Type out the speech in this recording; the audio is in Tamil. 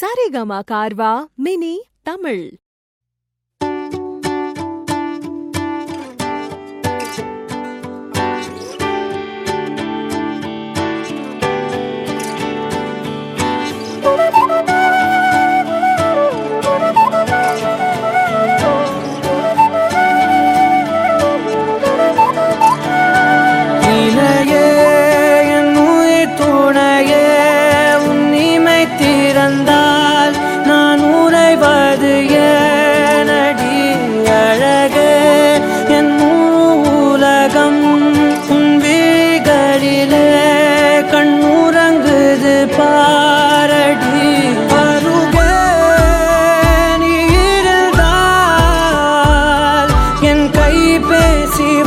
சரிகமா கார்வா மினி தமிழ். பிறந்தார் mi